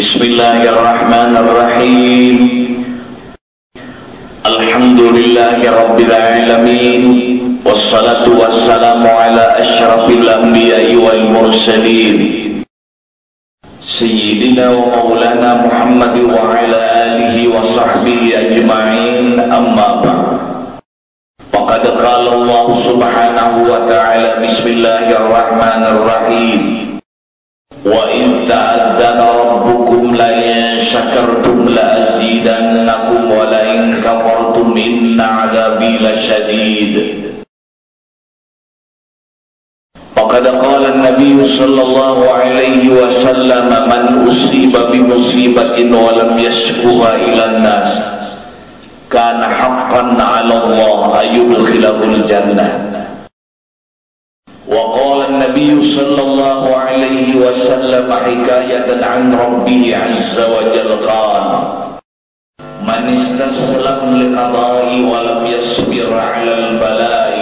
بسم الله الرحمن الرحيم. الحمد لله رب العالمين والصلاة والسلام على أشرف الأنبياء والمرسلين. سيدنا ومولانا محمد وعلى آله وصحبه أجمعين أما بعد. وقد قال الله سبحانه وتعالى بسم الله الرحمن الرحيم. وإن تأذن ربكم لئن شكرتم لأزيدنكم ولئن كفرتم إن عذابي لشديد. وقد قال النبي صلى الله عليه وسلم من أصيب بمصيبة ولم يشكوها إلى الناس. كان حقا على الله أن يدخله الجنة. وقال النبي صلى الله عليه وسلم حكاية عن ربه عز وجل قال من استسلم لقضاء ولم يصبر على البلاء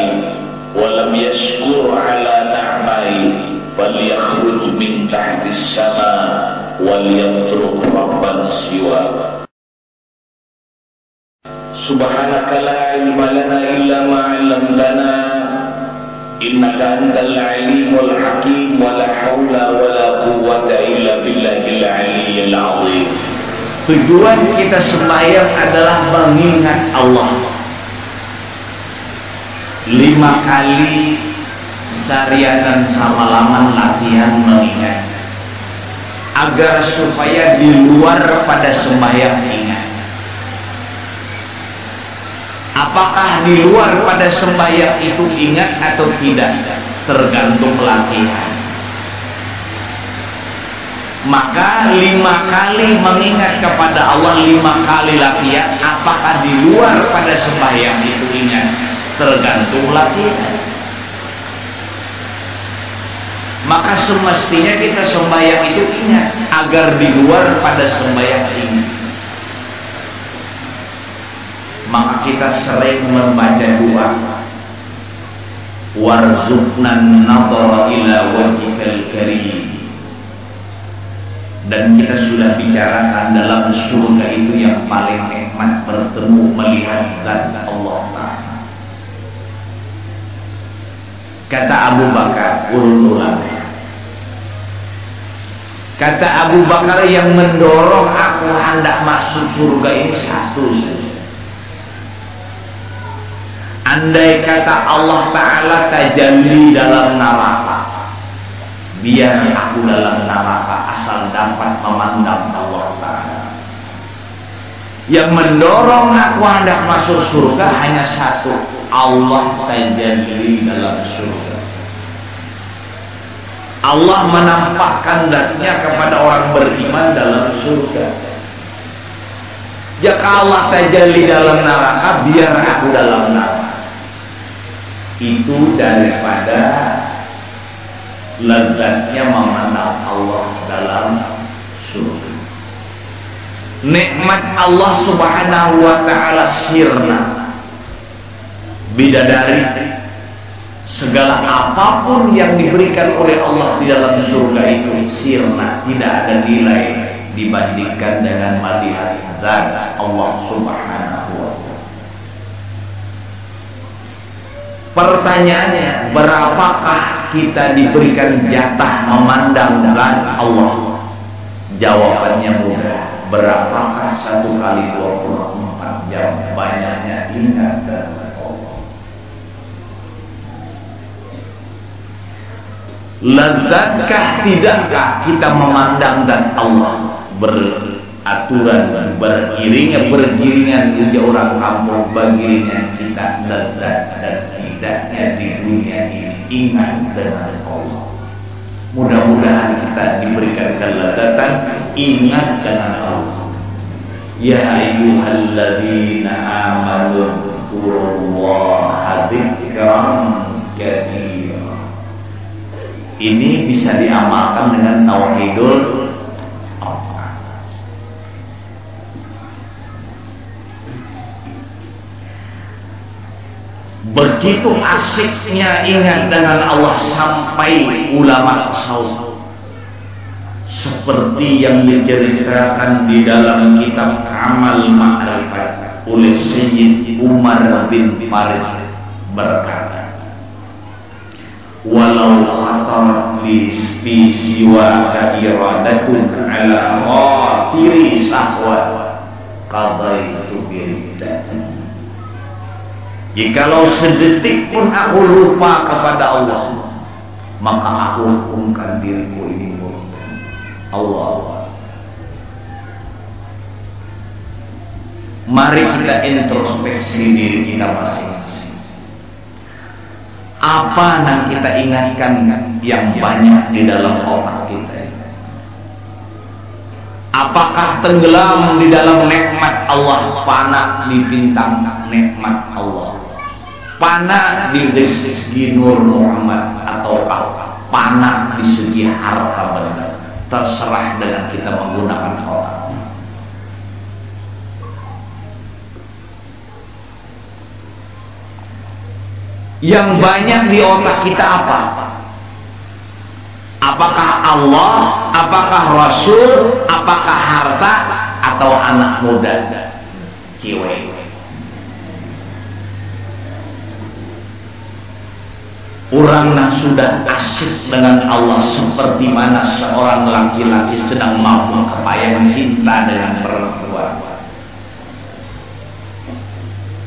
ولم يشكر على نعمه فليخرج من تحت السماء وليترك ربا سواه. سبحانك لا علم لنا إلا ما علمتنا إنك أنت العليم الحكيم ولا حول ولا قوة إلا بالله العلي العظيم Tujuan kita sembahyang adalah mengingat Allah Lima kali seharian dan samalaman latihan mengingat Agar supaya di luar pada sembahyang ingat Apakah di luar pada sembahyang itu ingat atau tidak? Tergantung latihan. Maka lima kali mengingat kepada Allah Lima kali latihan Apakah di luar pada sembahyang itu ingat? Tergantung latihan. Maka semestinya kita sembahyang itu ingat Agar di luar pada sembahyang ingat maka kita sering membaca doa. Warzuqnan nadhara ila wajhikal karim. Dan kita sudah bicarakan dalam surga itu yang paling nikmat bertemu melihat zat Allah Ta'ala. Kata Abu Bakar urun ulang kata Abu Bakar yang mendorong aku hendak masuk surga ini satu saja Andai kata Allah Ta'ala tajalli dalam neraka Biar aku dalam neraka asal dapat memandang Allah Ta'ala. Yang mendorong aku hendak masuk surga hanya satu Allah tajalli dalam surga. Allah menampakkan datnya kepada orang beriman dalam surga. Jika Allah tajalli dalam neraka Biar aku dalam neraka itu daripada lezatnya memandang Allah dalam surga. Nikmat Allah Subhanahu wa taala sirna. Bidadari segala apa pun yang diberikan oleh Allah di dalam surga itu sirna, tidak ada nilai dibandingkan dengan melihat zat Allah Subhanahu wa taala. Pertanyaannya, berapakah kita diberikan jatah memandang zat Allah? Jawabannya mudah. Berapakah satu kali 24 jam banyaknya ingat dan Allah? Lezatkah tidakkah kita memandang dan Allah beraturan beriringan beriringan ujar orang kampung baginya kita lezat dan tidaknya di dunia ini ingat dengan Allah. Mudah-mudahan kita diberikan kelezatan ingat dengan Allah. Ya ayyuhalladzina amanu dzkurullaha dzikran katsira. Ini bisa diamalkan dengan tauhidul Begitu asiknya ingat dengan Allah sampai ulama tasawuf seperti yang diceritakan di dalam kitab Amal Ma'rifat oleh Sayyid Umar bin Farid berkata walau khatar li fi siwa iradatun ala khatiri sahwa qadaitu biridatan Jikalau sedetik pun aku lupa kepada Allah Maka aku hukumkan diriku ini Allah. Mari kita introspeksi diri kita masing-masing. Apa yang kita ingatkan yang banyak di dalam otak kita Apakah tenggelam di dalam nikmat Allah Panah di bintang nikmat Allah Panah di segi Nur Muhammad Atau panah di segi harta benda. Terserah dengan kita menggunakan otak yang banyak di otak kita apa? apakah Allah apakah Rasul apakah harta atau anak muda? Cewek Orang yang sudah asyik dengan Allah seperti mana seorang laki-laki sedang mampu kebayang cinta dengan perempuan.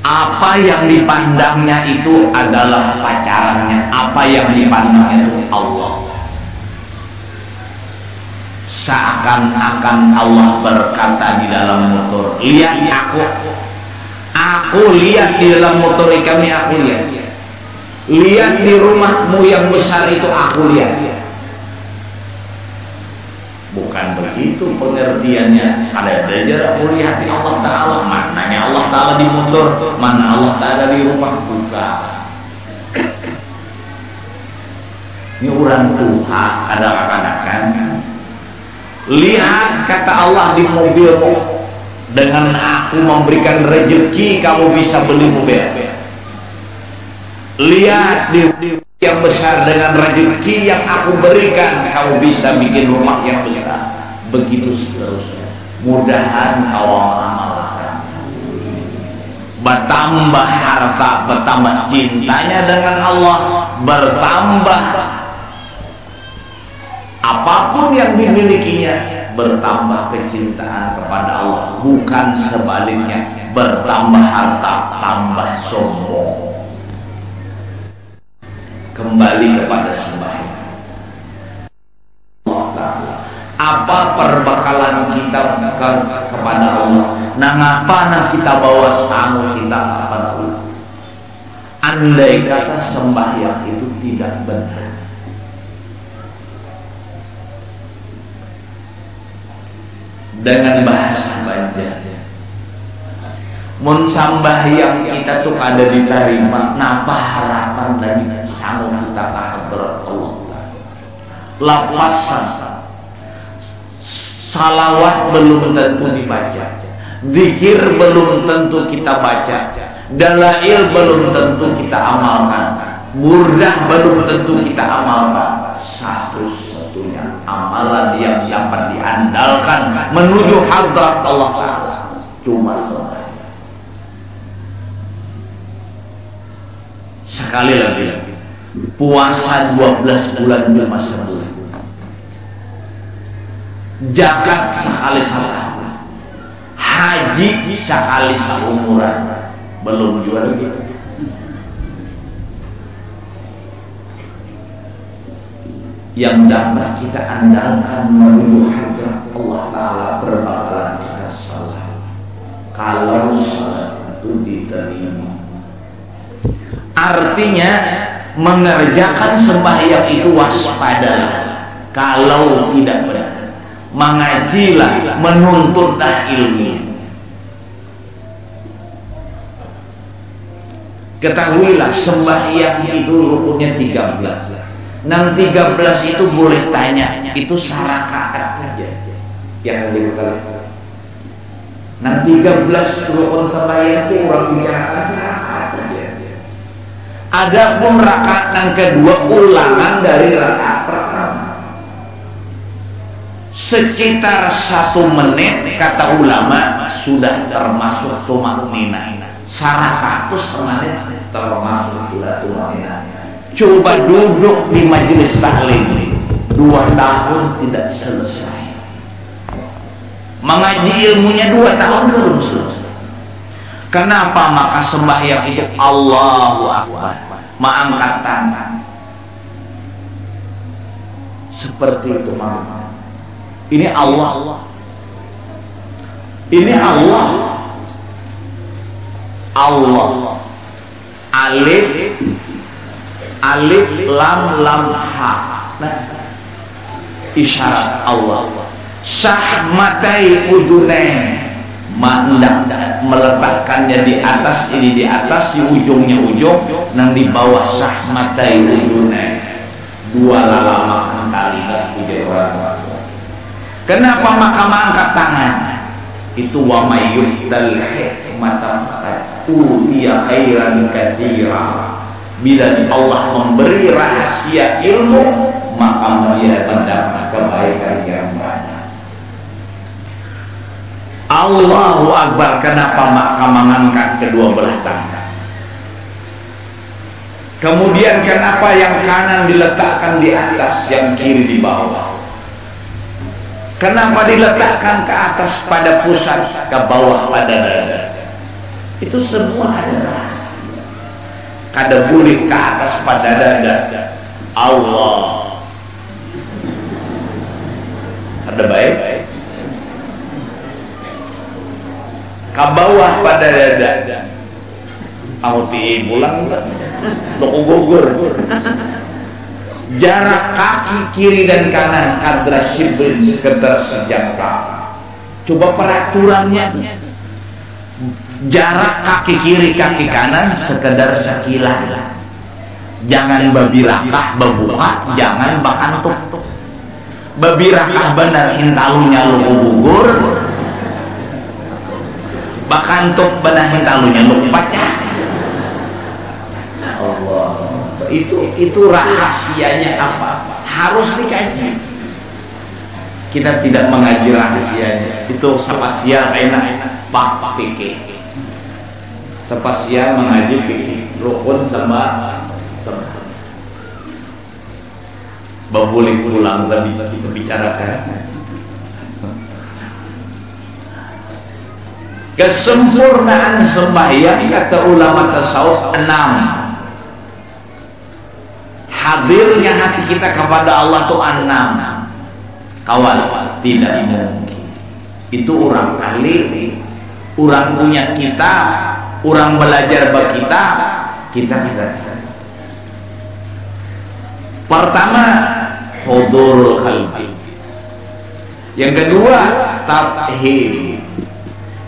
Apa yang dipandangnya itu adalah pacarannya. Apa yang dipandangnya itu Allah. Seakan-akan Allah berkata di dalam motor, lihat aku. Aku lihat di dalam motor kami aku lihat lihat di rumahmu yang besar itu aku lihat bukan begitu pengertiannya. Ada belajar aku lihat di Allah Ta'ala. Maknanya Allah Ta'ala di motor. Mana Allah Ta'ala di rumah? Bukan ini orang Tuhan. Kadang-kadang kan? Lihat kata Allah di mobilmu. Dengan aku memberikan rezeki kamu bisa beli mobil lihat di, yang besar dengan rezeki yang aku berikan kau bisa bikin rumah yang besar. Begitu seterusnya. Mudahan kau amalkan. Bertambah harta bertambah cintanya dengan Allah bertambah apa pun yang dimilikinya bertambah kecintaan kepada Allah. Bukan sebaliknya bertambah harta tambah sombong kembali kepada sembahyang. Apa perbekalan kita ke, kepada Allah? Nah, apa nak kita bawa sangu kita kepada Allah? Andai kata sembahyang itu tidak benar. Dengan bahasa Banjar mun sambahyang kita tuh kada diterima napa harapan dari sangu kita ke hadrat lapasan. Salawat belum tentu dibaca. Zikir belum tentu kita baca. Dalail belum tentu kita amalkan. Burdah belum tentu kita amalkan. Satu-satunya amalan yang dapat diandalkan menuju hadrat Allah cuma sembahyang Sekali lagi. Puasa 12 bulan cuma sebulan Jakat sekali sekali Haji sekali seumuran. Belum juga lagi. Yang dapat kita andalkan menuju hadrat Allah Ta'ala berbakalan kita salah Kalau salat itu diterima Artinya mengerjakan sembahyang itu waspada kalau tidak benar. Mengajilah, menuntutlah ilmu. Ketahuilah sembahyang itu rukunnya 13. Nang 13 itu boleh tanya, itu syarakat saja yang dibutuhkan. Nang 13 rukun sembahyang itu orang. Adapun rakaat yang kedua ulangan dari rakaat pertama. sekitar satu menit kata ulama sudah termasuk tumaknina seratus menit termasuk sudah tumaknina coba duduk di majelis taklim. Dua tahun tidak selesai. Mengaji ilmunya dua tahun belum selesai kenapa maka sembahyang itu Allahu Akbar? Mengangkat tangan seperti itu mama ini Allah. Ini Allah. Allah. Alif alif lam lam ha. Nah, isyarat Allah. Sahmatai udunai mandak meletakkannya di atas ini di atas di ujungnya ujung dan di bawah sahmatai udunai dua lalaman kali di orang kenapa maka angkat tangan? Itu wa mayyudal hikmata utiya khairan katsira. Bila Allah memberi rahasia ilmu maka dia mendapat kebaikan yang Allahu Akbar. Kenapa maka mengangkat kedua belah tangan kemudian kenapa yang kanan diletakkan di atas yang kiri di bawah? Kenapa diletakkan ke atas pada pusat ke bawah pada dada? Itu semua ada kada boleh ke atas pada dada. Allah. Ada baik ke bawah pada dada. Aku pi pulang untuk gugur jarak kaki kiri dan kanan kadra shibrin sekedar sejangka coba peraturannya. Jarak kaki kiri kaki kanan sekedar sekilan jangan babi lakah babuka jangan bakantuk. Babirakah benar hintalunya lu gugur bahkan tuk benar hintalunya lu pecah Allah. Itu itu rahasianya apa? Harus dikaji. Kita tidak mengaji rahasianya. Itu spasial enak pak pikir spasial mengaji pikir rukun sama sama. Boleh pulang tadi kita bicarakan kesempurnaan sembahyang kata ulama tasawuf enam. Hadirnya hati kita kepada Allah itu enam. Kawan tidak mungkin itu orang ahli orang punya kita orang belajar bagi kita kita pertama hudurul qalbi. Yang kedua tathir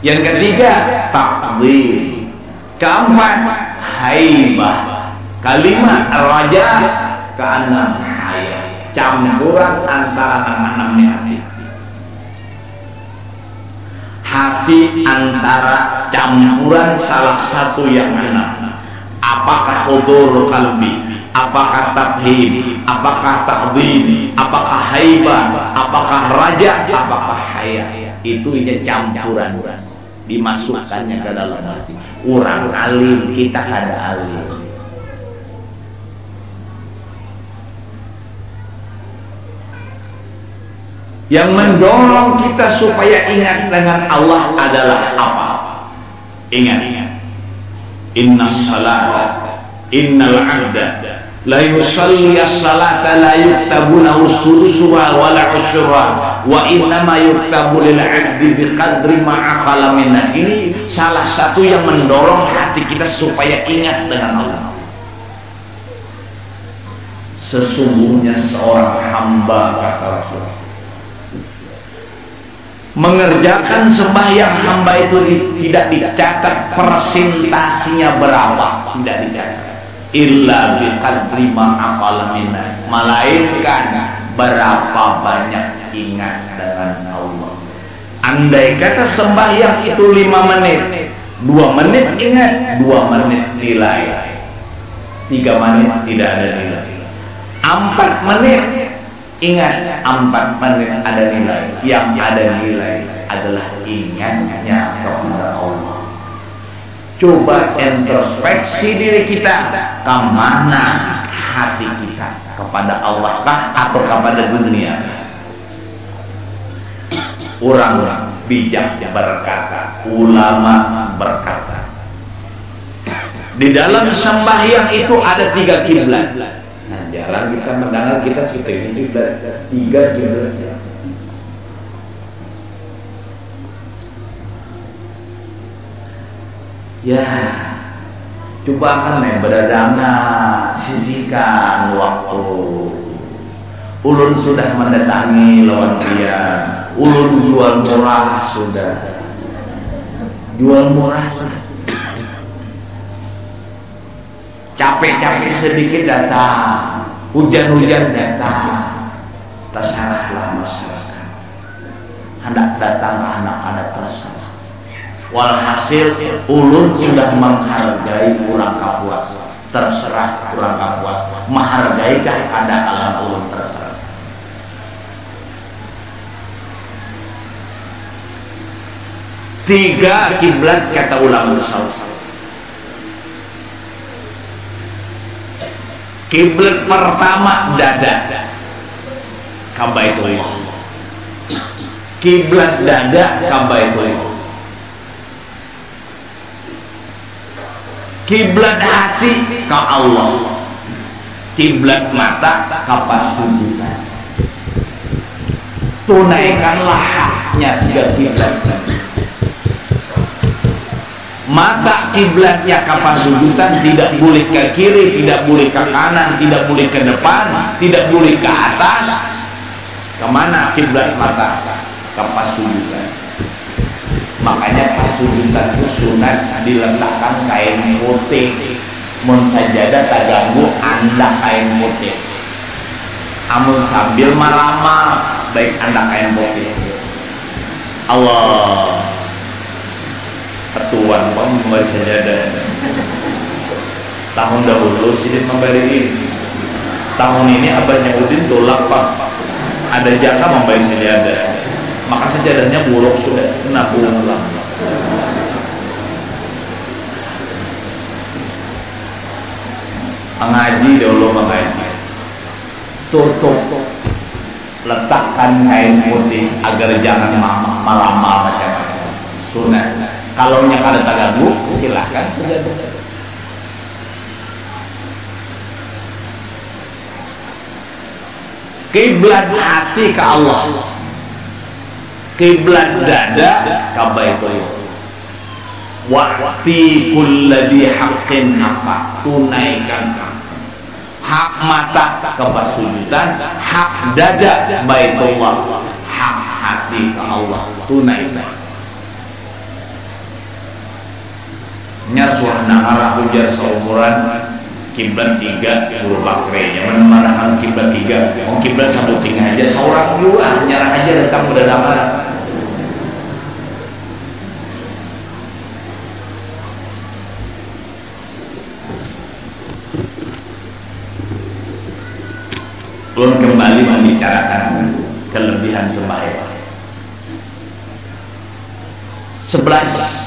yang ketiga takdir keempat haibah. Kalimat raja. Keenam hayat campuran antara enam-enamnya hati. Hati antara campuran salah satu yang enam. Apakah hudurul qalbi apakah takhim, apakah takdim, apakah haibah, apakah raja, apakah haya. Itu ini campuran dimasukkannya ke dalam hati. Orang alim kita ada alim. Yang mendorong kita supaya ingat dengan Allah adalah apa? Ingat, ingat. Inna salat, innal abda la yusalli as-salata la yuktabu lahu sudusuha wa la usyura wa innama yuktabu lil 'abdi biqadri ma aqala ini salah satu yang mendorong hati kita supaya ingat dengan Allah. Sesungguhnya seorang hamba kata Rasul mengerjakan sembahyang hamba itu tidak dicatat persentasinya berapa tidak dicatat illa biqadri ma aqala melainkan berapa banyak ingat dengan Allah. Andai kata sembahyang itu lima menit dua menit ingat dua menit nilai. Tiga menit tidak ada nilai. Empat menit ingat empat menit ada nilai. Yang ada nilai adalah ingatnya kepada Allah coba introspeksi diri kita. Ke mana hati kita? Kepada Allah kah atau kepada dunia? Orang bijak berkata ulama berkata di dalam sembahyang itu ada tiga kiblat. Nah jarang kita mendengar kita kita kiblat tiga kiblat ya. Coba kan nih berdana sisihkan waktu. Ulun sudah mendatangi lawan dia. Ulun jual murah sudah. Jual murah sudah. Capek-capek sedikit datang. Hujan-hujan datang. Terserahlah masyarakat. Hendak datang anak-anak terserah walhasil ulun sudah menghargai kurang kapuas. Terserah kurang kapuas. Menghargai keadaan ulun terserah. Tiga kiblat kata ulama besar. Kiblat pertama dada. Kabaitullah kiblat dada kabaitullah kiblat hati ke Allah kiblat mata ke pasujudan tunaikanlah haknya tiga kiblat mata kiblatnya kapan sujudan tidak boleh ke kiri, tidak boleh ke kanan, tidak boleh ke depan, tidak boleh ke atas. Ke mana kiblat mata? Ke pasujudan. Makanya pasujudan itu sunat diletakkan kain putih. Mun sajadah tak ganggu anda kain putih. Amun sambil malama baik anda kain putih. Allah ketuan pun membayar sajadah tahun dahulu sidin membayar ini tahun ini abahnya Udin dolak pak ada jaka membayar sajadah maka sajadahnya buruk sudah. Kena pulang mengaji dahulu mengaji. Tutup. Letakkan kain putih agar jangan malam macam sunat kalau nya kada tagagu silahkan. Kiblat hati ke Allah. Kiblat dada ke Baitullah. Waqti kulladhi haqqin apa? Tunaikan hak mata ke pasujudan, hak dada Baitullah, hak hati ke Allah tunaikan. nya suahna arah ujar seumuran kiblat tiga guru bakre yang mana mana kiblat tiga? Mau kiblat satu tinggal aja. Seorang dua nyarah aja datang udah dapat Belum kembali membicarakan kelebihan sembahyang. Sebelas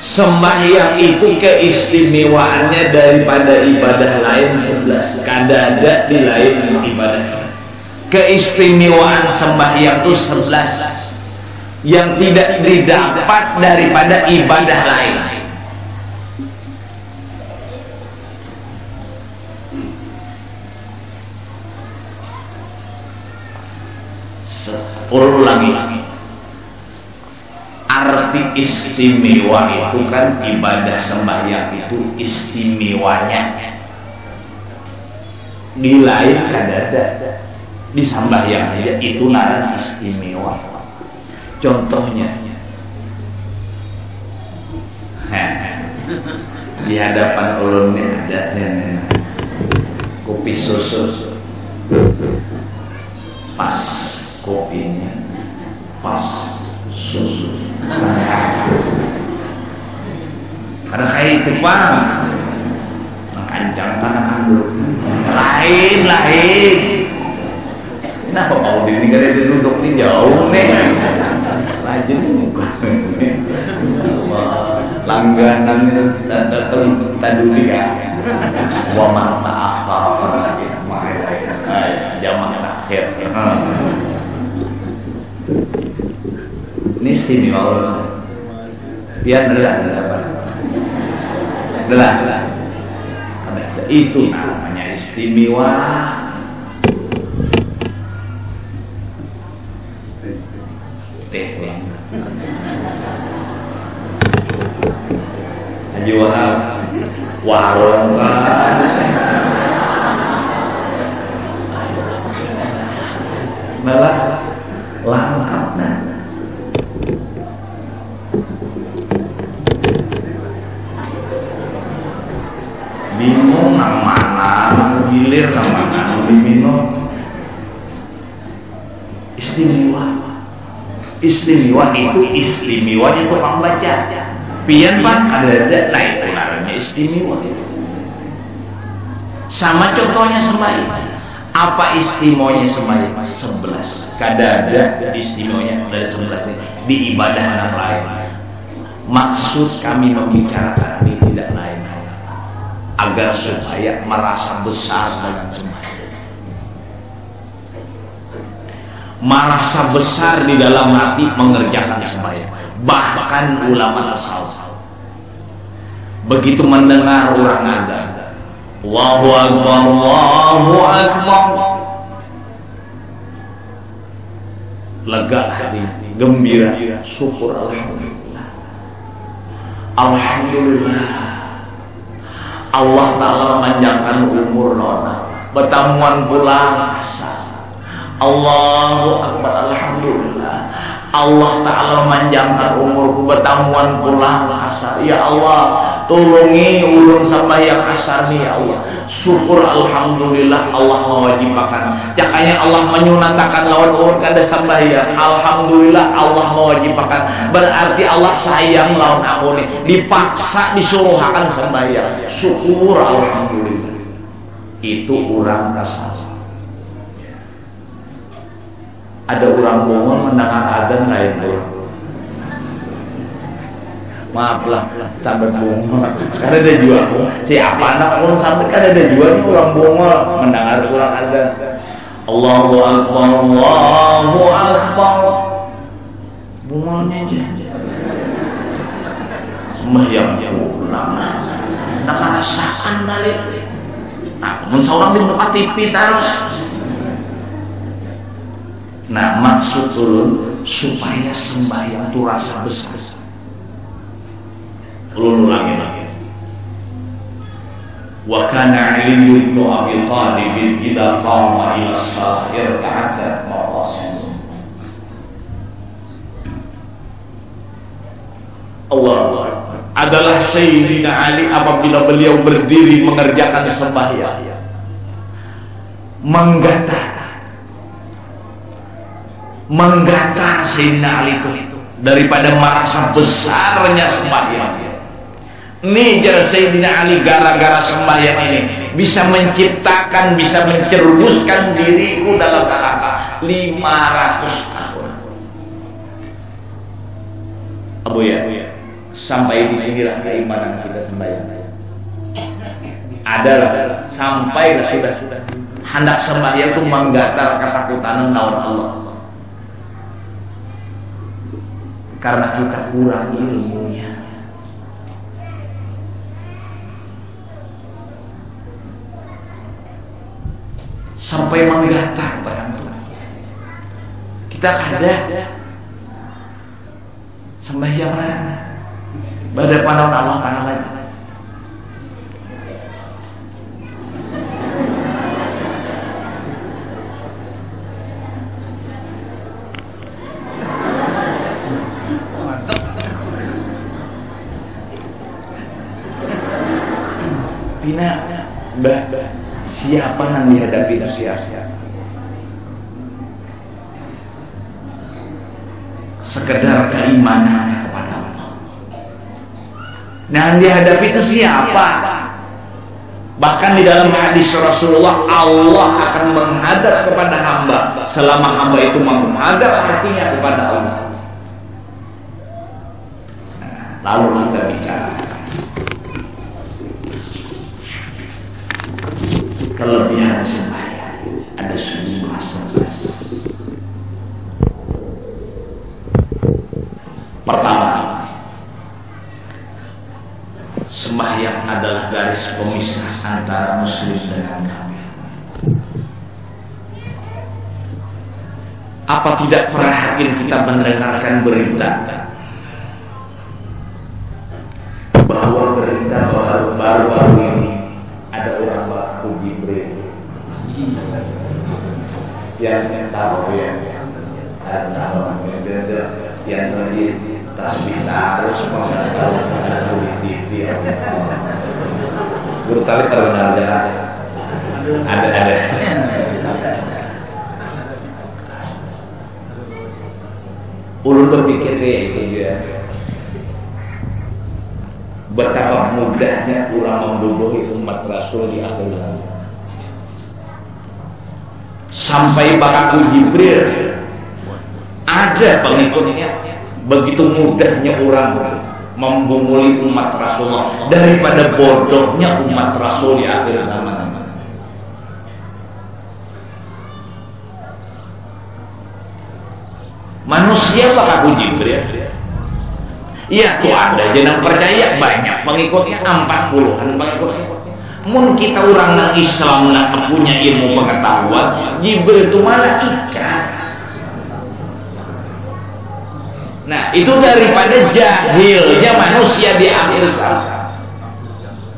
sembahyang itu keistimewaannya daripada ibadah lain sebelas. Kada ada di lain ibadah keistimewaan sembahyang itu sebelas. Yang tidak didapat daripada ibadah lain. Sepuluh lagi arti istimewa itu kan ibadah sembahyang itu istimewanya. Di lain ada. Di sembahyang aja itu nara istimewa. Contohnya. Di hadapan ulunnya ada kopi susu. Pas kopinya. Pas susu ada kayak Jepang mengancam tanah anduk lain lain Kenapa mau di negara itu duduk di jauh nih? Rajin langganan itu datang tadi ya. Wa ma ta'akhir. Jamak akhir. Ini istimewa. Biar nelah, nelah, nelah. Itu namanya istimewa. Teh Haji Wahab warung malah lengkap gilir nang diminum istimewa. Istimewa itu istimewa itu orang baca pian pak ada ada. Nah itu namanya istimewa. Sama contohnya sembahyang apa istimewanya sembahyang sebelas. Kada ada istimewanya dari sebelas ini. Di ibadah yang lain. Maksud kami membicarakan agar supaya merasa besar dengan sembahyang merasa besar di dalam hati mengerjakan sembahyang bahkan ulama tasawuf begitu mendengar orang azan Allahu akbar Allahu akbar. Lega hati gembira. Syukur alhamdulillah. Alhamdulillah Allah taala memanjangkan umur nona. Bertamuan pulang Allahu akbar alhamdulillah Allah Ta'ala memanjangkan umurku bertamuan pulang asar. Ya Allah tolongi ulun sampai yang asar nih ya Allah. Syukur Alhamdulillah Allah mewajibkan. Cakanya Allah menyunatakan lawan umur kada sambayang Alhamdulillah Allah mewajibkan. Berarti Allah sayang lawan aku nih dipaksa disuruhkan sambayang syukur Alhamdulillah. Itu orang kasar ada orang bongol mendengar adzan lain orang maaflah sampai bongol karena ada jual. Siapa anak orang sampai kan ada jual orang bongol mendengar orang adzan Allahu Akbar Allahu Akbar. Bongolnya aja. Sembahyang pulang nak rasakan balik? Nah mun seorang di tempat TV terus Nah maksud ulun supaya sembahyang itu rasa besar. Ulun ulangi lagi. Wa kana Ali bin Abi Thalib idza qama ila salat irta'addat marasim. Allah adalah Sayyidina Ali apabila beliau berdiri mengerjakan sembahyang menggatar menggatar Sayyidina Ali itu daripada merasa besarnya sembahyang ini jar Sayyidina Ali gara-gara sembahyang ini. Bisa menciptakan bisa menceruskan diriku dalam neraka 500 tahun. Abu ya sampai di sinilah keimanan kita sembahyang. Adalah sampai sudah sudah hendak sembahyang itu menggatar ketakutan naun Allah karena kita kurang ilmunya. Sampai menggatar barang Tuhan. Kita kada sembahyang? Pada pandangan Allah Ta'ala Siapa yang dihadapi itu siapa? Sekedar keimanan kepada Allah. Nah yang dihadapi itu siapa? Bahkan di dalam hadis Rasulullah Allah akan menghadap kepada hamba selama hamba itu menghadap hatinya kepada Allah. Lalu kita bicara kelebihan sembahyang ada sejumlah sebelas. Pertama, sembahyang adalah garis pemisah antara muslim dengan kafir. Apa tidak hakim kita mendengarkan berita bahwa berita baru-baru ini ada orang baku Jibril yang tahu ya. Yang tahu yang tadi tasbih terus tahu di TV guru kali kalau ada? Ada ada. Ulun berpikir kayak gitu ya. Betapa mudahnya kurang membodohi umat Rasul di akhir zaman. Sampai bakaku Jibril ada pengikutnya begitu mudahnya orang membunguli umat Rasulullah daripada bodohnya umat Rasul di akhir zaman. Manusia bakaku Jibril Iya tuh ada jenang percaya banyak pengikutnya empat puluhan pengikutnya. Mun kita orang nang Islam nak punya ilmu pengetahuan, Jibril itu malah ikan. Nah itu daripada jahilnya manusia di akhir zaman.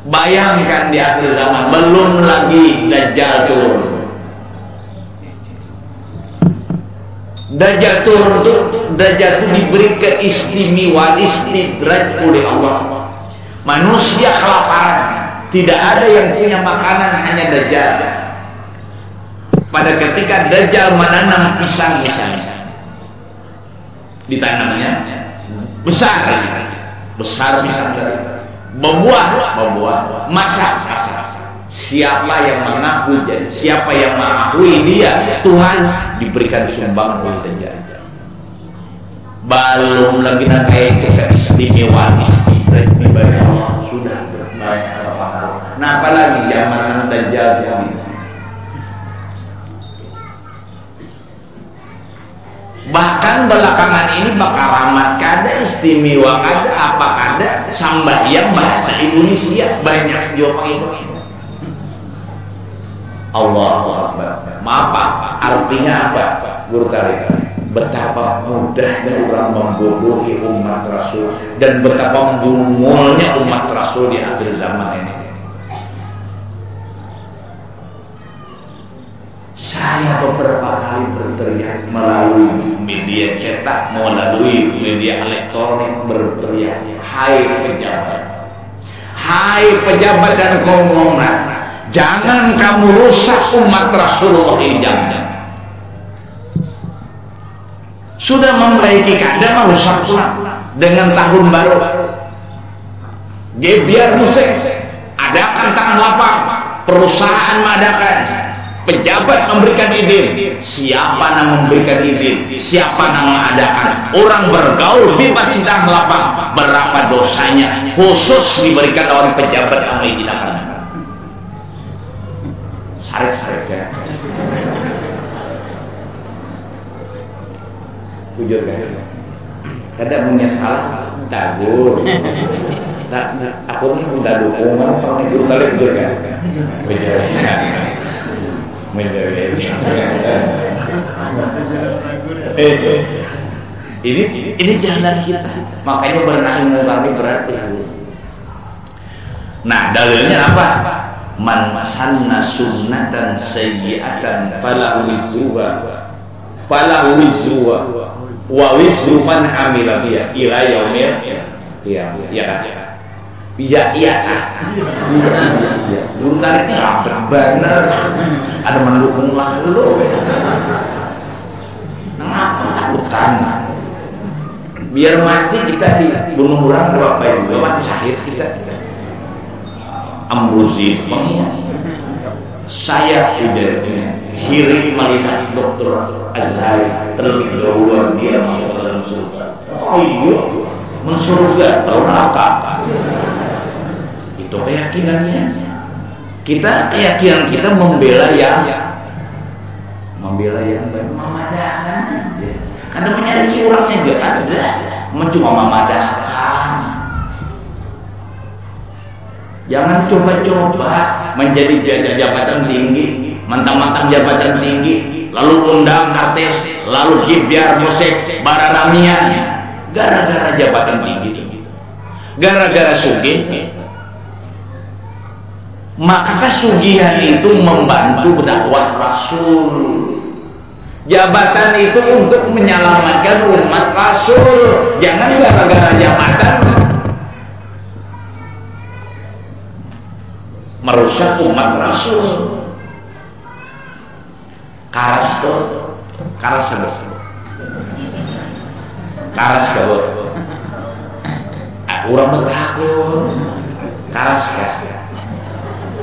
Bayangkan di akhir zaman belum lagi Dajjal turun. Dajjal turun itu Dajjal itu diberi keistimewaan istidraj oleh Allah. Manusia kelaparan, tidak ada yang punya makanan hanya Dajjal. Pada ketika Dajjal menanam pisang misalnya, ditanamnya besar saja, besar pisang membuah, membuah, masak, masak. Siapa yang mengaku jadi siapa yang mengakui dia Tuhan diberikan sumbangan oleh Dajjal. Belum lagi keistimewaan istilah ibadah Allah sudah. Nah apalagi zaman Dajjal ini. Bahkan belakangan ini bakal ramad kada istimewa kada apa kada sambayang bahasa Indonesia banyak juga itu. Allahu Akbar. Apa? Artinya apa? Guru kali betapa mudahnya orang membodohi umat Rasul dan betapa bungulnya umat Rasul di akhir zaman ini. Saya beberapa kali berteriak melalui media cetak, melalui media elektronik berteriak, Hai pejabat, Hai pejabat dan konglomerat, Jangan kamu rusak umat Rasulullah ini jangan. Sudah memulai kikada mau rusak dengan tahun baru. Dia biar musik adakan tangan lapang perusahaan mengadakan pejabat memberikan izin siapa yang memberikan izin siapa yang mengadakan orang bergaul bebas tangan lapang berapa dosanya khusus diberikan oleh pejabat yang mengizinkan sarek-sarek ya. Jujur kan? Kadang punya salah. Nah, nah, aku ini minta dukungan, guru kali jujur kan? Jujur. Menjadi. Eh, ini ini jalan kita. Makanya berenang kami berarti. Nah, dalilnya apa? man sanna sunnatan sayyi'atan falahu wizruha falahu wizruha wa wizru man amila biha ila yaumil ya ya iya iya iya. Dulu kan rapet bener ada mendukung lalu ngapa takutan biar mati kita dibunuh orang berapa juga mati syahid kita. Ambuzi saya tidak hirik melihat dokter Azhari terlebih dahulu dia masuk ke dalam surga. Oh iya. Mensurga tahu neraka itu keyakinannya. Kita keyakinan kita membela yang membela yang memadakan karena menyadari orangnya juga ada cuma memadahkan jangan coba-coba menjadi jabatan tinggi mantang-mantang jabatan tinggi lalu undang artis lalu jibiar musik bararamian gara-gara jabatan tinggi gara-gara sugih maka kesugihan itu membantu dakwah Rasul. Jabatan itu untuk menyelamatkan umat Rasul. Jangan gara-gara jabatan. Merusak umat Rasul. Karas tuh. Karas sebut karas sebut orang bertakut karas ya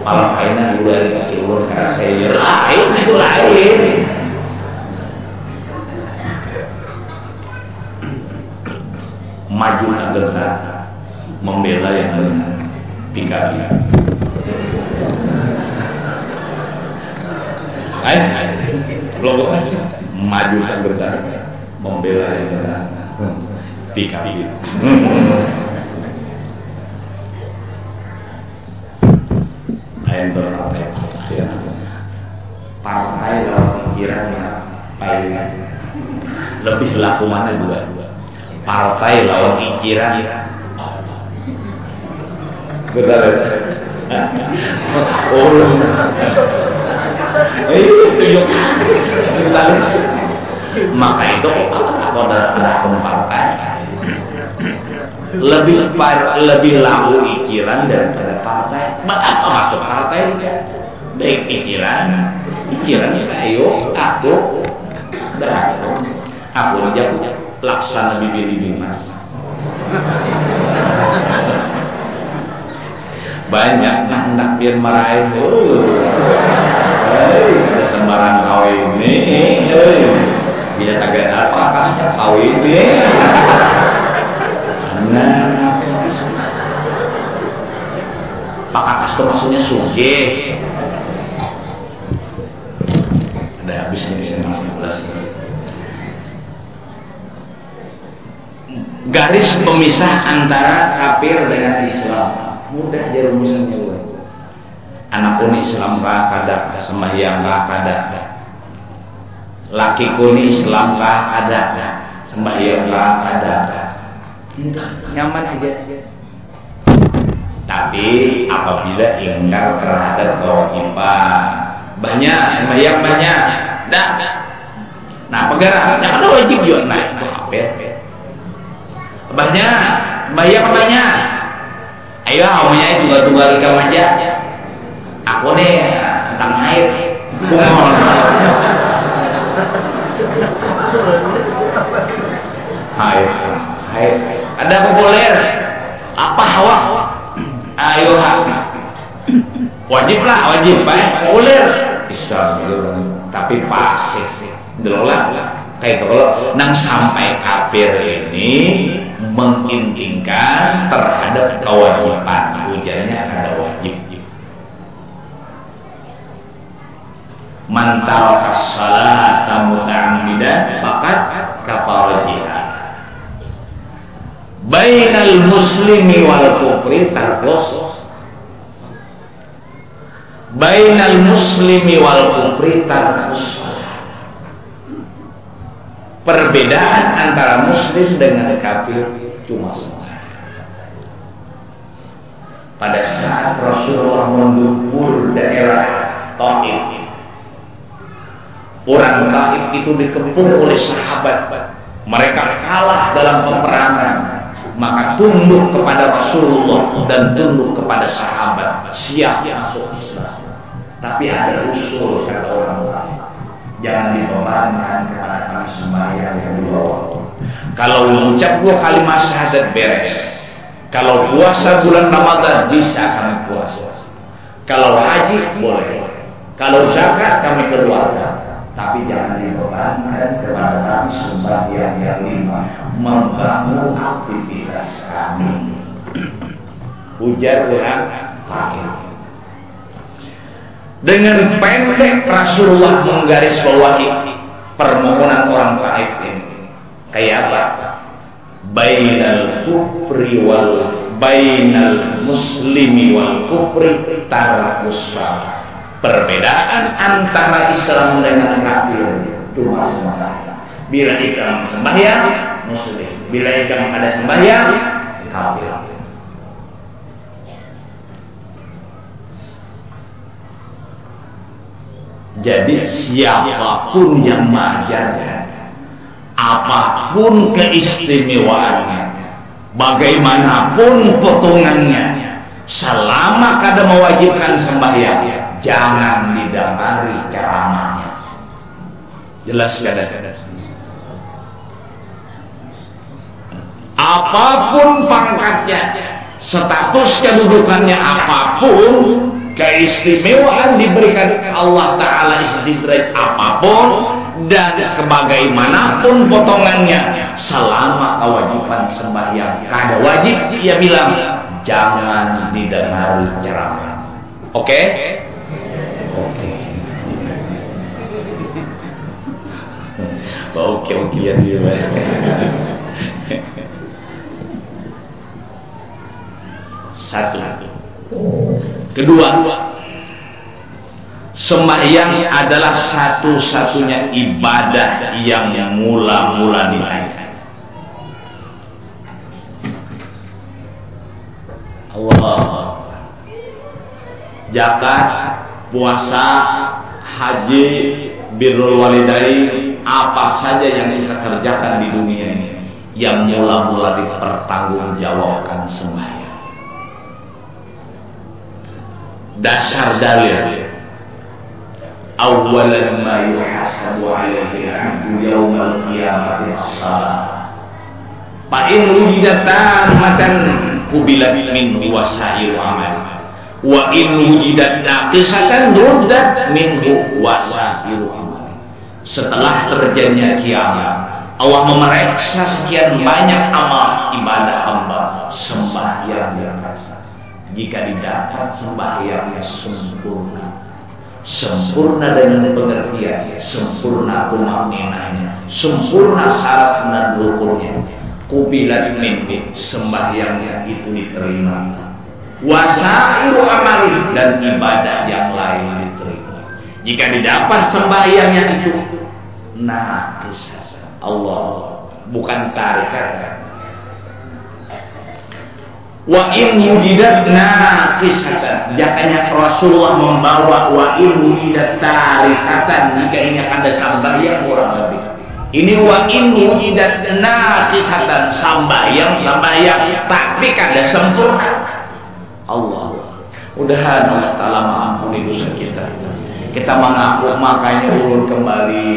malam kainan dulu dari kaki ulur karena saya lain itu lain. Maju tak membela yang benar pikirnya Ayo, belum maju tak membela yang benar pikirnya lawan pikiran yang paling lebih laku mana dua partai lawan pikiran benar oh itu tunjuk maka itu pada ada partai lebih lebih laku pikiran daripada partai. Apa masuk partai? Baik pikiran pikiran ayo aku dan aku aja punya laksana bibir mas. Banyak nah nak biar marahin oh ada sembarang kawin ini dia kagak apa kasih kawin ini. Nah, Pak Kakas itu maksudnya suge. Habis ini Garis pemisah antara kafir dengan Islam. Mudah aja rumusnya anak kuni Islam kah kada sembahyang kah kada laki kuni Islam kah ada sembahyang kah kada nyaman aja. Tapi apabila ingkar terhadap kewajiban banyak sembahyang banyak dah. Nah pegara yang ada wajib juga naik banyak bayar banyak ayo awalnya juga dua ikam aja. Aku nih tentang air. Air air ada populer apa hawa? Ayo wajib lah wajib. Baik populer bisa tapi pasif delola kayak kalau nang sampai kafir ini mengintingkan terhadap kewajiban. Ujarnya ada wajib. Mantal salat muta'ammidan faqad kafara jihad. Bainal muslimi wal kufri tarkus bainal muslimi wal kufri tarkus perbedaan antara muslim dengan kafir cuma pada saat Rasulullah mendubur daerah Taif orang Taif itu dikepung oleh sahabat. Mereka kalah dalam peperangan. Maka tunduk kepada Rasulullah dan tunduk kepada sahabat. Siap masuk tapi ada usul kata orang lain jangan dibebankan kepada kami sembahyang yang dua waktu kalau mengucap dua kalimat syahadat beres kalau puasa bulan Ramadan bisa kami puasa Kalau haji boleh. Kalau zakat kami keluarkan. Tapi jangan dibebankan kepada sembahyang yang lima membangun aktivitas kami. Ujar orang lain. Dengan pendek Rasulullah menggarisbawahi permohonan orang Taif ini. Kayak apa? Bainal kufri wal bainal muslimi wal kufri tarakus Perbedaan antara Islam dengan kafir cuma sembahyang. Bila ikram sembahyang, muslim. Bila ikram ada sembahyang, kafir. Jadi siapa pun yang mengajarkan apa pun keistimewaannya, bagaimanapun potongannya, selama kada mewajibkan sembahyang, jangan didamari ceramahnya. Jelas kada? Apa pun pangkatnya, status kedudukannya apa pun, keistimewaan diberikan Allah Ta'ala istidraj apa pun dan kebagaimanapun potongannya selama kewajiban sembahyang kada wajib dia bilang jangan didengari ceramah. Oke? Okay? oke. Oke oke ya dia satu kedua sembahyang adalah satu-satunya ibadah yang mula-mula dinaikkan Allah. Zakat puasa haji birrul walidain apa saja yang kita kerjakan di dunia ini yang mula-mula dipertanggungjawabkan sembahyang dasar dalil. Awalan ma yuhasabu alaihi al-abdu yawmal qiyamati as-salat fa in wujidat tamatan kubilat minhu wa sa'iru amal. Wa in wujidat naqisatan ruddat minhu wa sa'iru amal. Setelah terjadinya kiamat Allah memeriksa sekian banyak amal ibadah hamba sembahyang yang jika didapat sembahyangnya sempurna. Sempurna dengan pengertian sempurna tumakninanya sempurna syarat dan rukunnya. Kubilat mimpi sembahyangnya itu diterima. Wasairu amali dan ibadah yang lain diterima. Jika didapat sembahyangnya itu nah Allah. Bukan tarik wa in wujidat naqisatan jakanya Rasulullah membawa wa in wujidat tarikatan. Jika ini ada sambayang kurang lebih. Ini wa in wujidat naqisatan sambayang sambayang tapi kada sempurna. Allah. Mudahan Allah Ta'ala mengampuni dosa kita kita mengaku makanya ulun kembali.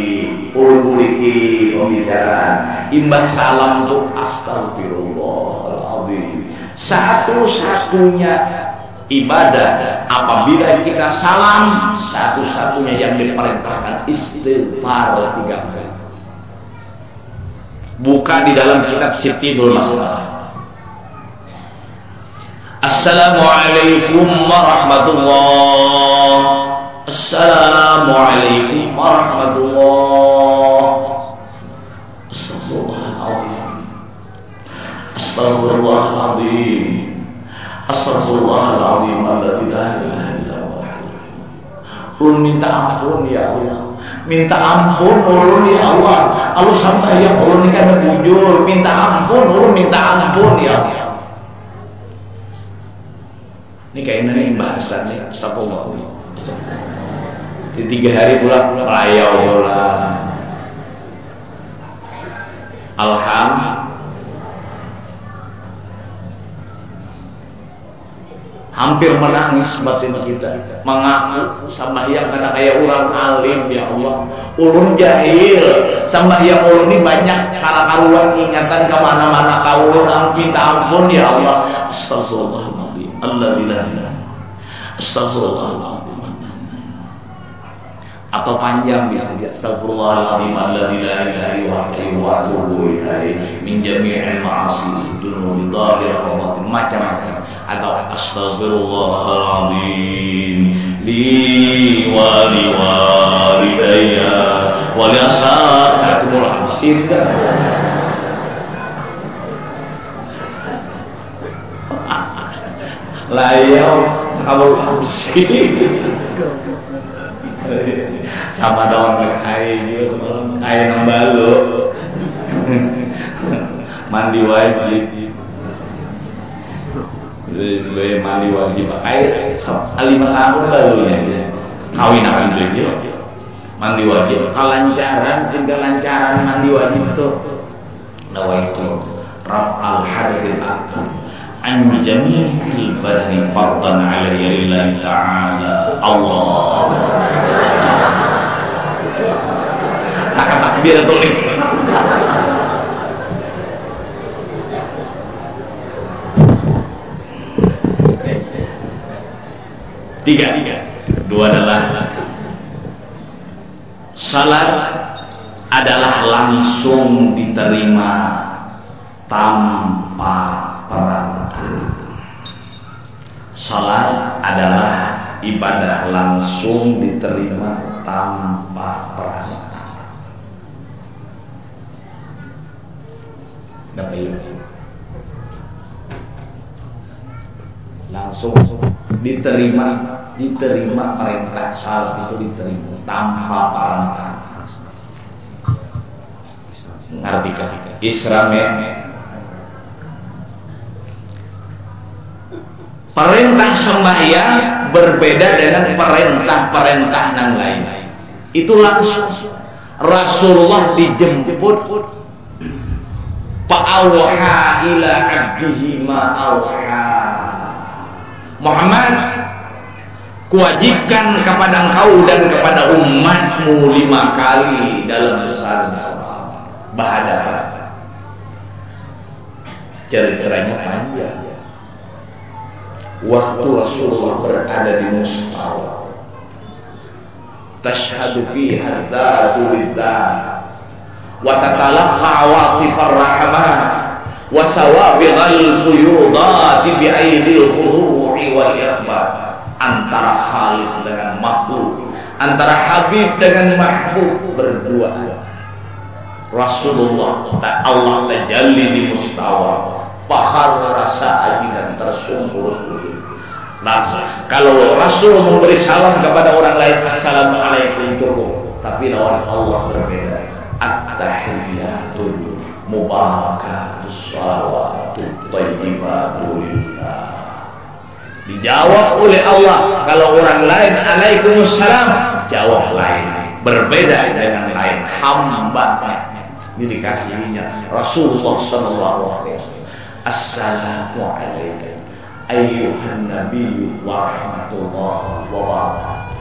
Ulun puliki pembicaraan imbas salam untuk astagfirullahaladzim satu-satunya ibadah apabila kita salam satu-satunya yang diperintahkan istighfar tiga kali. Buka di dalam kitab Sitidul Masalah. Assalamualaikum warahmatullahi Assalamualaikum warahmatullahi Ilaha illa Ulun minta ampun ya Allah. Minta ampun ulun ya Allah. Allah sampai yang ulun ini kan jujur. Minta ampun ulun minta ampun ya Allah. Ini kayaknya ini bahasan nih Astagfirullah Di tiga hari pulang Layau pulang Alhamdulillah hampir menangis batin kita mengaku sembahyang karena kayak orang alim ya Allah ulun jahil sembahyang ulun ini banyak karena karuan ingatan ke mana-mana kau ulun minta ampun ya Allah astagfirullahaladzim Allah Astagfirullahaladzim atau panjang bisa astagfirullahaladzim alladzi la ilaha wa atubu ilaihi min jami'il ma'asi dunubi dhahir wa macam-macam atau astagfirullahaladzim li wa li walidayya wa li ashabakumul hamsin layau kalau hamsin sama dong kai juga semalam kai nambah lo mandi wajib le mandi wajib kai lima tahun baru ya kawin akan beliau mandi wajib kelancaran sehingga lancaran mandi wajib itu nawaitu raf'al hadil akbar an jami'il badani fardan alayya lillahi ta'ala. Allah akan takbir tulis tiga. Tiga dua adalah salat adalah langsung diterima tanpa perantara. Salat adalah ibadah langsung diterima tanpa perantara. Dapat langsung diterima diterima perintah salat itu diterima tanpa perantara ngerti kan? Israme perintah sembahyang berbeda dengan perintah-perintah yang lain. Itu langsung. Rasulullah dijemput. Fa'awha ila abdihi ma'awha Muhammad kewajibkan kepada engkau dan kepada umatmu lima kali dalam besar bahada. Ceritanya panjang. Waktu Rasulullah berada di Mustawa tashhadu fiha dhatu liddah wa tatalaqqa awatifar rahmah wa sawabighal quyudati bi aidil ikhbar antara Khalid dengan makhluk antara Habib dengan mahbub berdua. Rasulullah Allah tajalli di mustawa. Pahar rasa dan tersungkur Nah, kalau Rasul memberi salam kepada orang lain Assalamualaikum cukup. Tapi lawan Allah berbeda. At-tahiyyatul mubarakatus salawatul tayyibatul Dijawab oleh Allah. Kalau orang lain Alaikumussalam. Jawab lain. Berbeda dengan lain. Hambanya. Ini dikasihnya Rasulullah Sallallahu Alaihi Wasallam. Assalamualaikum Ayuhan Nabi wa rahmatullahi wa barakatuh.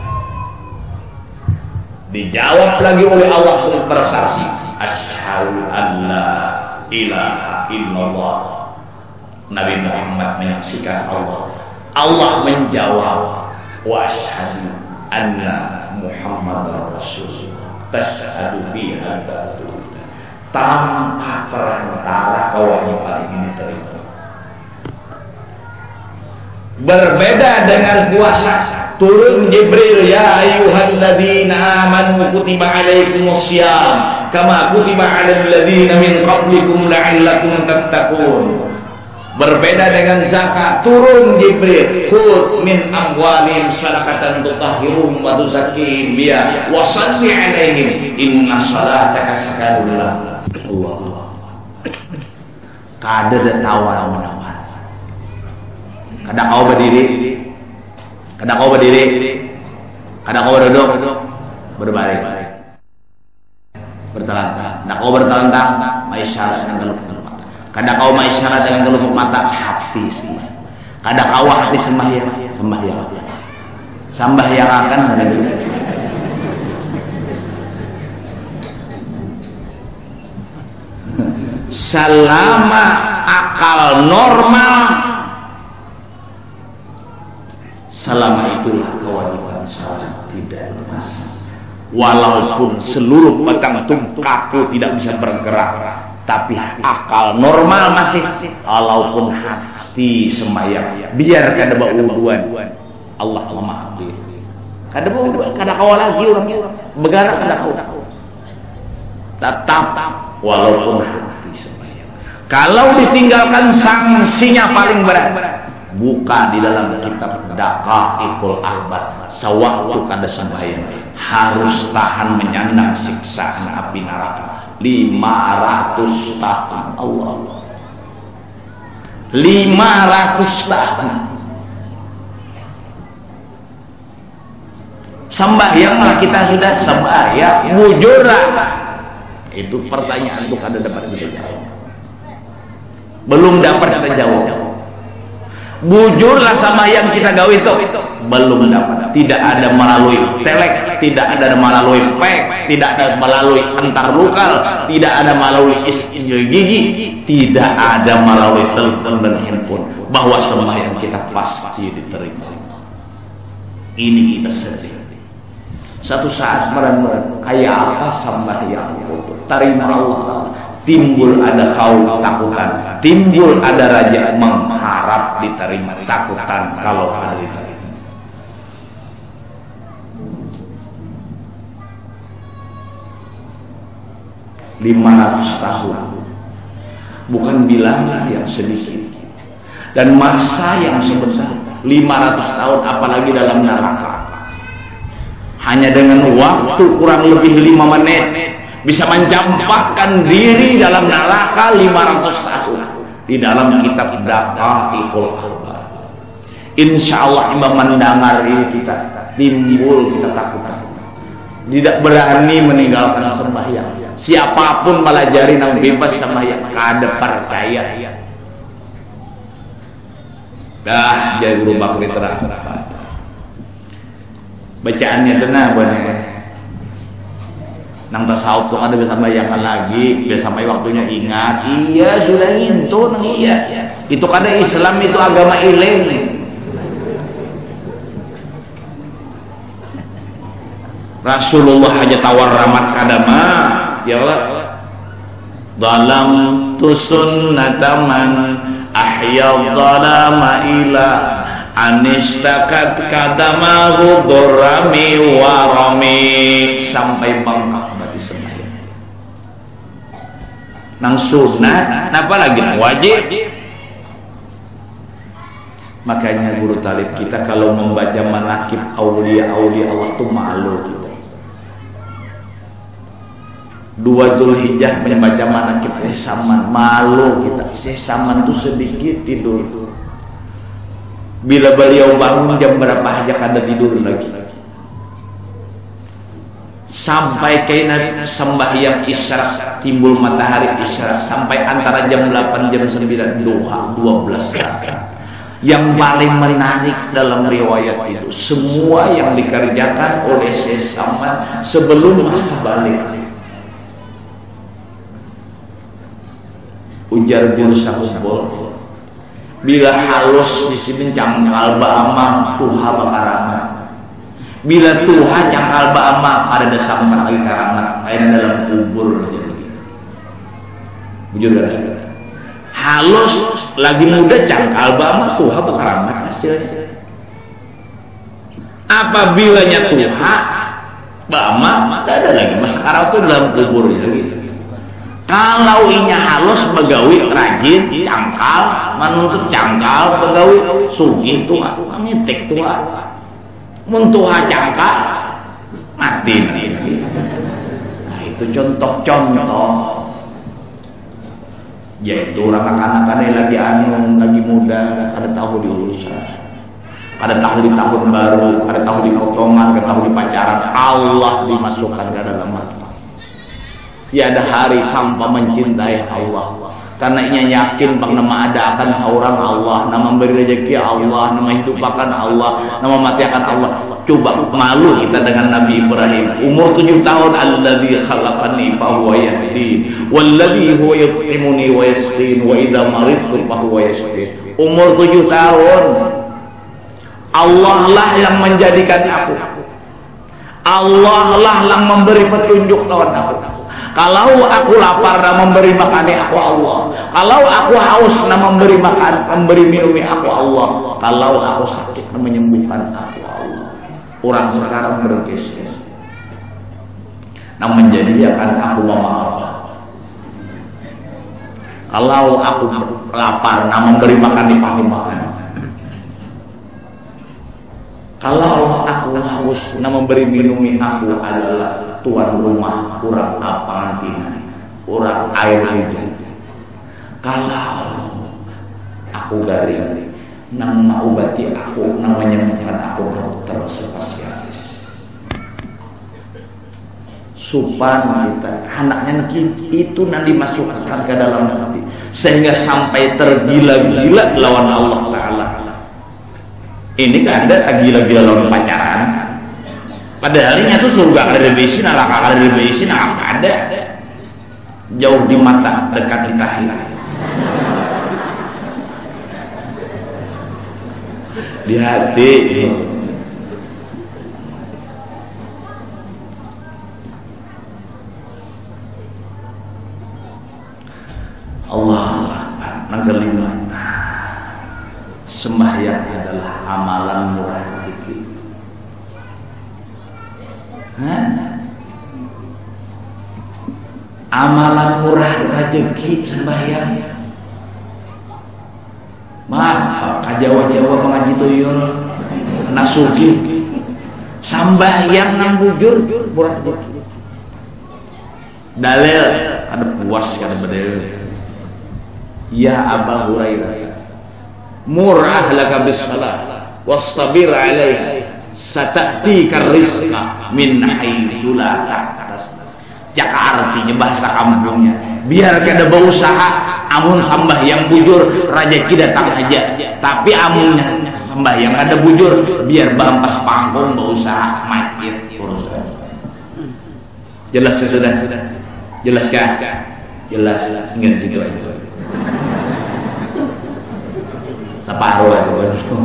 Dijawab lagi oleh Allah bersaksi. Asyhadu an la ilaha illallah. Nabi Muhammad menyaksikan Allah Allah menjawab wa asyhadu anna Muhammad Rasulullah. Tashhadu biha tanpa perantara kewajiban ini terima. Berbeda dengan puasa turun Jibril ya ayuhan ladina amanu kutiba alaikumus syiyam kama kutiba alal ladina min qablikum la'allakum tattaqun berbeda dengan zakat turun Jibril khud min amwalihim sadaqatan tutahhiruhum wa tuzakkihim. Biha wa salli alaihim. Inna salataka sakanun lahum Allah kada da tawar kadang kau berdiri. Kadang kau berdiri. Kadang kau duduk. Berbalik. Bertelantang kadang kau bertelantang maisyarat dengan gelap kadang kau maisyarat dengan gelap mata hati kadang kau hati sembahyang. Sembahyang. Sembahyang akan menuju selama akal normal selama itulah kewajiban sholat. Tidak lepas walaupun seluruh batang kaku tidak bisa bergerak tapi akal normal masih. Walaupun hati sembahyang. Biar kada bau uduan. Allah maha kada bau kada kau lagi orang. Bergerak kada kau tetap walaupun hati sembahyang. Kalau ditinggalkan sanksinya paling berat. Buka di dalam kitab Daqaiqul Ahbab sewaktu kada sembahyang harus tahan menyandang siksaan api neraka 500 tahun. Allah. 500 tahun. Sembahyanglah kita sudah sembahyang. Bujurlah itu pertanyaan untuk ada dapat kita jawab belum dapat kita bujurlah sembahyang kita gawe itu. Belum dapat. Tidak ada melalui telek tidak ada melalui pek tidak ada melalui antar lokal tidak ada melalui gigi tidak ada melalui telepon dan handphone. Bahwa sembahyang kita pasti diterima. Ini kita sedih. Satu saat merenung kayak apa sembahyang? Itu terima Allah timbul ada kaum takutan timbul ada raja mengharap diterima takutan kalau ada diterima 500 tahun. Bukan bilangan yang sedikit. Dan masa yang sebentar 500 tahun apalagi dalam neraka. Hanya dengan waktu kurang lebih 5 menit bisa mencampakkan diri dalam neraka 500 tahun di dalam kitab Daqaiqul Insya Allah imam mendengar ini kita timbul kita takut tidak berani meninggalkan sembahyang. Siapa pun melajari nang bebas sama yang kada percaya. Dah jadi guru bakri terang. Bacaannya tenang banyak nang tasawuf tuh ada bisa bayangkan lagi bisa sampai waktunya ingat. Iya sudah itu nang iya. Itu kada Islam itu agama ilen Rasulullah aja tawar ramat kadama ya Allah. Dalam tu sunnataman ahya dhalama ila anistakat kadamahu dorami warami. Sampai bangkak nang sunat napa lagi? Wajib. Makanya guru talib kita kalau membaca manakib aulia-aulia Allah tuh malu kita. Dua Zulhijjah membaca manakib sesaman malu kita. Sesaman itu sedikit tidur. Bila beliau bangun jam berapa aja kada tidur lagi sampai kena sembahyang isyarat timbul matahari isyarat sampai antara jam 8 jam 9 duha 12 rakaat yang paling menarik dalam riwayat itu semua yang dikerjakan oleh sesaman sebelum masa balik. Ujar guru sahumbol bila halus di sini cangkal bama tuha bakarama bila tuha cangkal bama ada dasar lagi karama ada dalam kubur bujur halus lagi muda cangkal bama tuha bakarama hasilnya. Apabila nya tuha bama ada lagi. Masa karau itu dalam kubur lagi. Kalau inya halus begawi rajin cangkal menuntut cangkal begawi sugih tua ngitik tua mentuha cangkal mati nah itu contoh-contoh yaitu anak-anak ada lagi anu lagi muda ada tahu diurusan ada tahu di tahun baru ada tahu di potongan ada tahu di pacaran. Allah dimasukkan ke dalam hati. Tiada hari tanpa mencintai Allah karena ia yakin bahwa nama ada akan seorang Allah nama memberi rezeki Allah nama hidup akan Allah nama mati akan Allah coba malu kita dengan Nabi Ibrahim umur tujuh tahun alladzi khalaqani fa huwa yahdi walladzi huwa yut'imuni wa yasqin wa idza maridtu fa huwa umur tujuh tahun Allah lah yang menjadikan aku. Allah lah yang memberi petunjuk kawan aku. Kalau aku lapar dan memberi makan aku Allah. Kalau aku haus dan memberi makan, memberi minum aku Allah. Kalau aku sakit dan menyembuhkan aku Allah. Orang sekarang berkisah. Nah menjadikan aku memaafkan. Kalau aku lapar, nah memberi makan di pagi makan. Kalau aku haus, nah memberi minum aku adalah tuan rumah kurang apa nanti kurang air hujan. Kalau aku garing, nang baca aku, nang menyembuhkan aku dokter spesialis. Supan kita anaknya itu nanti masukkan ke dalam hati. Sehingga sampai tergila-gila lawan Allah Ta'ala ini kan ada gila-gila lawan pacaran. Padahal ini tuh surga ada di besi apa ada jauh di mata dekat di tahi di hati. Allah Akbar. Kelima sembahyang adalah amalan murah rezeki amalan murah rezeki sembahyang. Maaf, kajawa-jawa mengaji tuyul nasuki sambahyang nang bujur murah rezeki dalil ada puas ada bedel. Ya Aba Hurairah Mur ahlaka bis salat wastabir alaiha sata'tika rizqa min haitsu la Jaka artinya bahasa kampungnya. Biar kada berusaha amun sambah yang bujur raja kita datang aja tapi amunnya sembah yang ada bujur biar bampas panggung berusaha macet urusan. Jelas ya sudah? Jelas kan jelas. Ingat situ aja separuh itu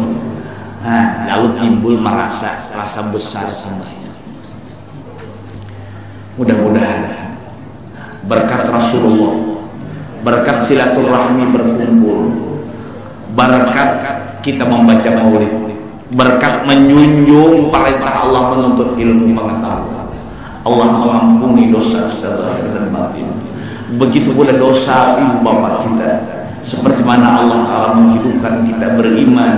nah, lalu timbul merasa rasa besar sembahyang mudah-mudahan berkat Rasulullah berkat silaturahmi berkumpul berkat kita membaca maulid berkat menjunjung perintah Allah menuntut ilmu pengetahuan. Allah mengampuni dosa kita dan batin. Begitu pula dosa ibu bapak kita seperti mana Allah Ta'ala menghidupkan kita beriman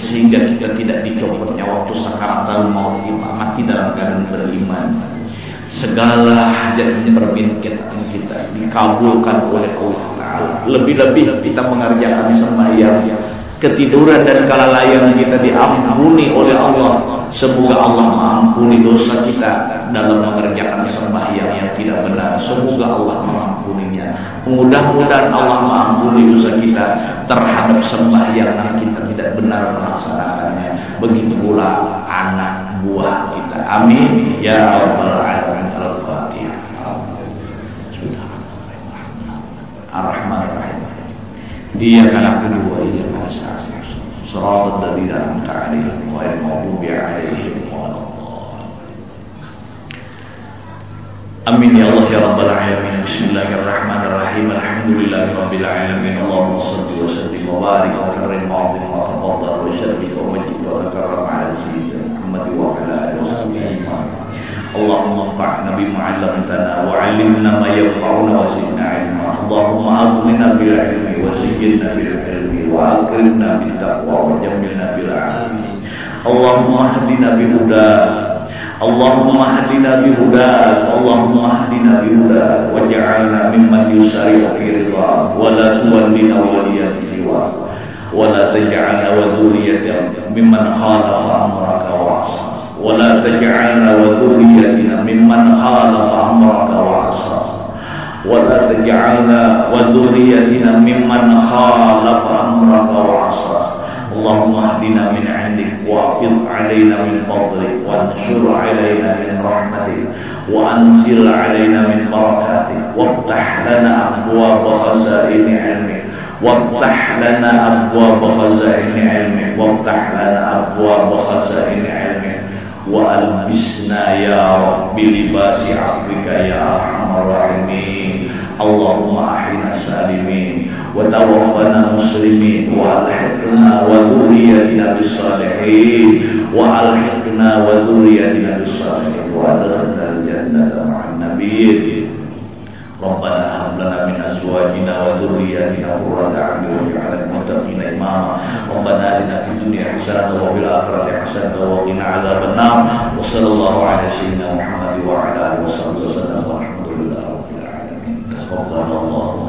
sehingga kita tidak dicopotnya waktu sekarang mau mati dalam keadaan beriman. Segala hajat permintaan kita dikabulkan oleh Allah Ta'ala. Lebih-lebih kita mengerjakan sembahyang ketiduran dan kelalaian kita diampuni oleh Allah semoga Allah mengampuni dosa kita dalam mengerjakan sembahyang yang tidak benar semoga Allah mengampuninya Mudah-mudahan Allah mengampuni dosa kita terhadap sembahyang yang kita tidak benar melaksanakannya. Begitu pula anak buah kita. Amin. Ya Rabbal Alamin. Ar-Rahman Ar-Rahim. Dia iya masa. Suratul ladzina an'amta 'alaihim ghairil maghdubi 'alaihim Amin ya Allah ya Rabbal Alamin Bismillahirrahmanirrahim Alhamdulillahi Rabbil Alamin Allahumma salli wa sallim wa barik wa karim wa azim wa tafaddal wa sharif wa majid wa karam ala sayyidina Muhammad wa ala alihi wa sahbihi Allahumma anfa'na bima 'allamtana wa 'allimna ma yanfa'una wa zidna 'ilma Allahumma aghnina bil 'ilmi wa zayyinna bil 'ilmi wa akrimna bit taqwa wa jammilna bil 'amin Allahumma hadina bi hudaa اللهم اهدنا بهداك اللهم اهدنا بهداك واجعلنا ممن يسارع في رضاك ولا تولنا وليا سواك ولا تجعلنا وذريتنا ممن خالف امرك وعصاك ولا تجعلنا وذريتنا ممن خالف امرك وعصاك ولا تجعلنا وذريتنا ممن خالف أمرك وعصاك. اللهم اهدنا من عندك واعفض علينا من فضلك وانشر علينا من رحمتك وانزل علينا من بركاتك. وافتح لنا أبواب خزائن علمك. وافتح لنا أبواب خزائن علمك. وافتح لنا أبواب خزائن علمك وألبسنا يا رب بلباس عفوك يا أرحم الراحمين اللهم أحينا سالمين وتوفنا مسلمين وألحقنا وذريتنا بالصالحين وألحقنا وذريتنا بالصالحين وأدخلنا الجنة مع النبيين ربنا هب لنا من ازواجنا وذرياتنا قرة اعين واجعلنا المتقين إماما ربنا آتنا في الدنيا حسنة وفي الآخرة حسنة وقنا عذاب النار. وصلى الله على سيدنا محمد وعلى آله وصحبه وسلم والحمد لله رب العالمين. تقبل الله